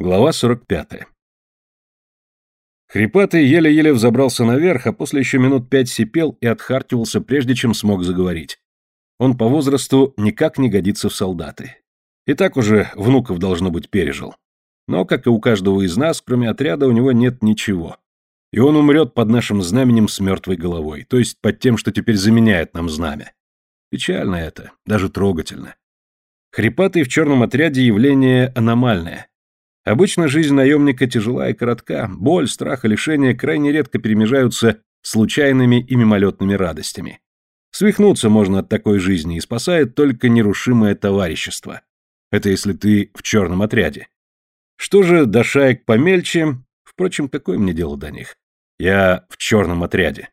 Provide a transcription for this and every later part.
Глава 45. Хрипатый еле-еле взобрался наверх, а после еще минут пять сипел и отхаркивался, прежде чем смог заговорить. Он по возрасту никак не годится в солдаты. И так уже внуков, должно быть, пережил. Но, как и у каждого из нас, кроме отряда, у него нет ничего. И он умрет под нашим знаменем с мертвой головой, то есть под тем, что теперь заменяет нам знамя. Печально это, даже трогательно. Хрипатый в черном отряде явление аномальное. Обычно жизнь наемника тяжела и коротка, боль, страх и лишение крайне редко перемежаются случайными и мимолетными радостями. Свихнуться можно от такой жизни и спасает только нерушимое товарищество. Это если ты в черном отряде. Что же до шаек помельче, впрочем, какое мне дело до них? Я в черном отряде.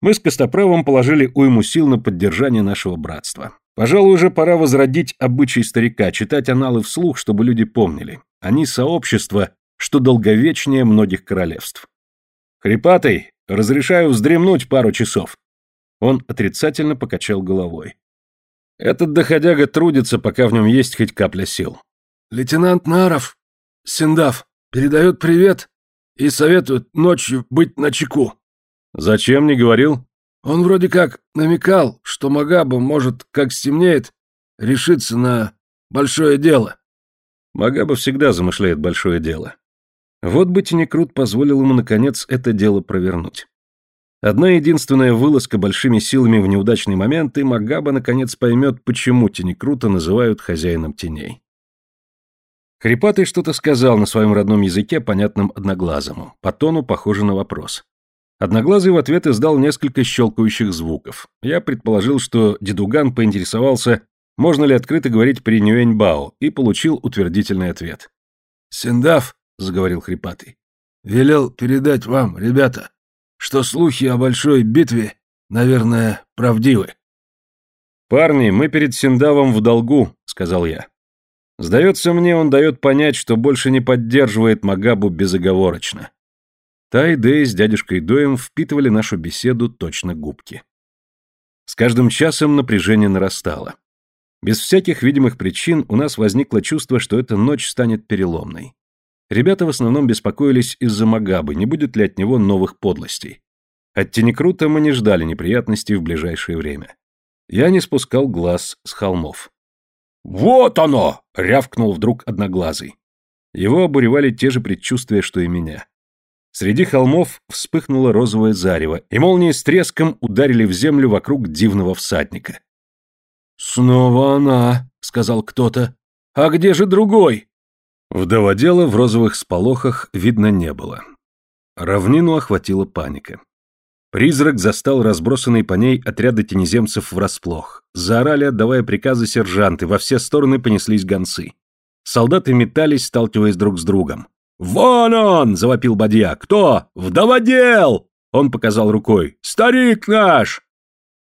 Мы с Костоправом положили уйму сил на поддержание нашего братства. Пожалуй, уже пора возродить обычай старика, читать аналы вслух, чтобы люди помнили. Они сообщество, что долговечнее многих королевств. Хрипатый, разрешаю вздремнуть пару часов. Он отрицательно покачал головой. Этот доходяга трудится, пока в нем есть хоть капля сил. Лейтенант Наров, Синдав, передает привет и советует ночью быть начеку. Зачем не говорил? Он вроде как намекал, что Магаба может, как стемнеет, решиться на большое дело. Магаба всегда замышляет большое дело. Вот бы Тинекрут позволил ему, наконец, это дело провернуть. Одна единственная вылазка большими силами в неудачный момент, и Магаба, наконец, поймет, почему Тинекрута называют хозяином теней. Хрипатый что-то сказал на своем родном языке, понятном одноглазому, по тону похоже на вопрос. Одноглазый в ответ издал несколько щелкающих звуков. Я предположил, что дедуган поинтересовался, можно ли открыто говорить при Нюэньбао, и получил утвердительный ответ. «Синдав», — заговорил хрипатый, — «велел передать вам, ребята, что слухи о большой битве, наверное, правдивы». «Парни, мы перед Синдавом в долгу», — сказал я. Сдается мне, он дает понять, что больше не поддерживает Магабу безоговорочно. Тай Дэй с дядюшкой Доем впитывали нашу беседу точно губки. С каждым часом напряжение нарастало. Без всяких видимых причин у нас возникло чувство, что эта ночь станет переломной. Ребята в основном беспокоились из-за Магабы, не будет ли от него новых подлостей. От Тенекрута мы не ждали неприятностей в ближайшее время. Я не спускал глаз с холмов. «Вот оно!» — рявкнул вдруг Одноглазый. Его обуревали те же предчувствия, что и меня. Среди холмов вспыхнуло розовое зарево, и молнии с треском ударили в землю вокруг дивного всадника. «Снова она», — сказал кто-то. «А где же другой?» Вдоводела в розовых сполохах видно не было. Равнину охватила паника. Призрак застал разбросанные по ней отряды тенеземцев врасплох. Заорали, отдавая приказы сержанты, во все стороны понеслись гонцы. Солдаты метались, сталкиваясь друг с другом. «Вон он!» — завопил Бадья. «Кто? Вдоводел!» Он показал рукой. «Старик наш!»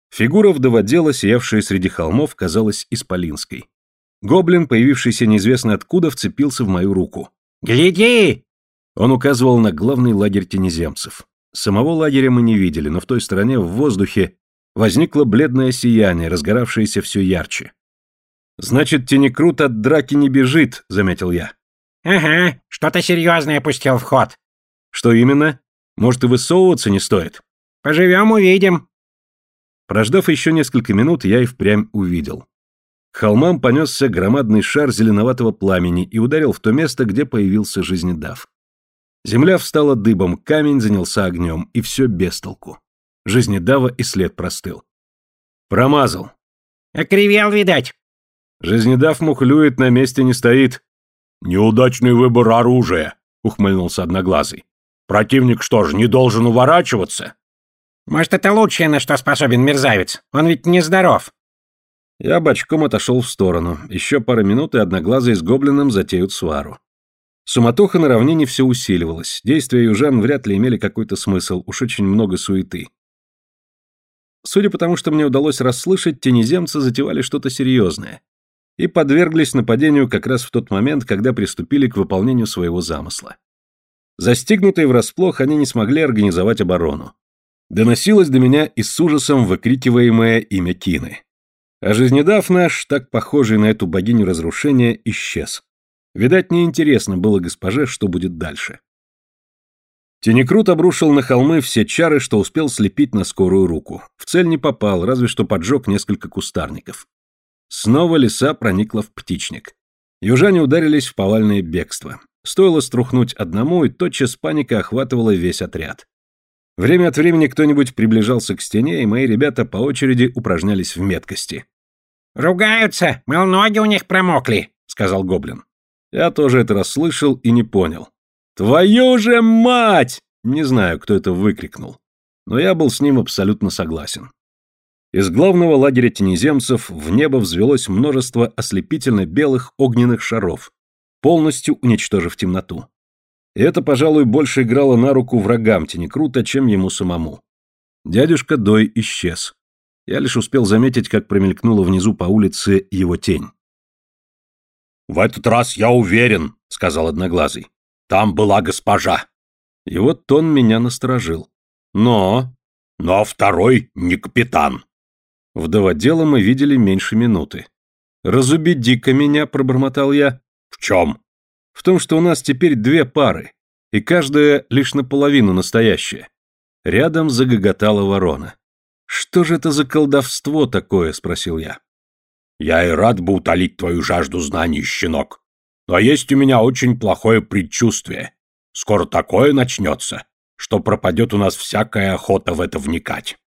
Фигура вдоводела, сиявшая среди холмов, казалась исполинской. Гоблин, появившийся неизвестно откуда, вцепился в мою руку. «Гляди!» Он указывал на главный лагерь тенеземцев. Самого лагеря мы не видели, но в той стороне, в воздухе, возникло бледное сияние, разгоравшееся все ярче. «Значит, Тенекрут от драки не бежит», — заметил я. «Ага, что-то серьезное пустил в ход». «Что именно? Может, и высовываться не стоит?» «Поживем, увидим». Прождав еще несколько минут, я и впрямь увидел. К холмам понесся громадный шар зеленоватого пламени и ударил в то место, где появился жизнедав. Земля встала дыбом, камень занялся огнем, и все без толку. Жизнедава и след простыл. Промазал. Окривел, видать. Жизнедав мухлюет, на месте не стоит. Неудачный выбор оружия, ухмыльнулся Одноглазый. Противник что ж, не должен уворачиваться? Может, это лучшее, на что способен мерзавец? Он ведь нездоров. Я бочком отошел в сторону. Еще пара минут, и Одноглазый с Гоблином затеют свару. Суматоха на равнине все усиливалась. Действия южан вряд ли имели какой-то смысл, уж очень много суеты. Судя по тому, что мне удалось расслышать, тенеземцы затевали что-то серьезное и подверглись нападению как раз в тот момент, когда приступили к выполнению своего замысла. Застигнутые врасплох, они не смогли организовать оборону. Доносилось до меня и с ужасом выкрикиваемое имя Кины. А жизнедав наш, так похожий на эту богиню разрушения, исчез. Видать, неинтересно было госпоже, что будет дальше. Тенекрут обрушил на холмы все чары, что успел слепить на скорую руку. В цель не попал, разве что поджег несколько кустарников. Снова лиса проникла в птичник. Южане ударились в повальное бегство. Стоило струхнуть одному, и тотчас паника охватывала весь отряд. Время от времени кто-нибудь приближался к стене, и мои ребята по очереди упражнялись в меткости. «Ругаются, мол, ноги у них промокли», — сказал гоблин. Я тоже это расслышал и не понял. «Твою же мать!» Не знаю, кто это выкрикнул. Но я был с ним абсолютно согласен. Из главного лагеря тенеземцев в небо взвелось множество ослепительно белых огненных шаров, полностью уничтожив темноту. И это, пожалуй, больше играло на руку врагам Тенекрута, чем ему самому. Дядюшка Дой исчез. Я лишь успел заметить, как промелькнула внизу по улице его тень. «В этот раз я уверен», — сказал Одноглазый. Там была госпожа. И вот тон меня насторожил. Но... Но второй не капитан. Вдоводела мы видели меньше минуты. «Разубеди-ка меня», — пробормотал я. «В чем?» «В том, что у нас теперь две пары, и каждая лишь наполовину настоящая». Рядом загоготала ворона. «Что же это за колдовство такое?» — спросил я. «Я и рад бы утолить твою жажду знаний, щенок. Но есть у меня очень плохое предчувствие. Скоро такое начнется, что пропадет у нас всякая охота в это вникать.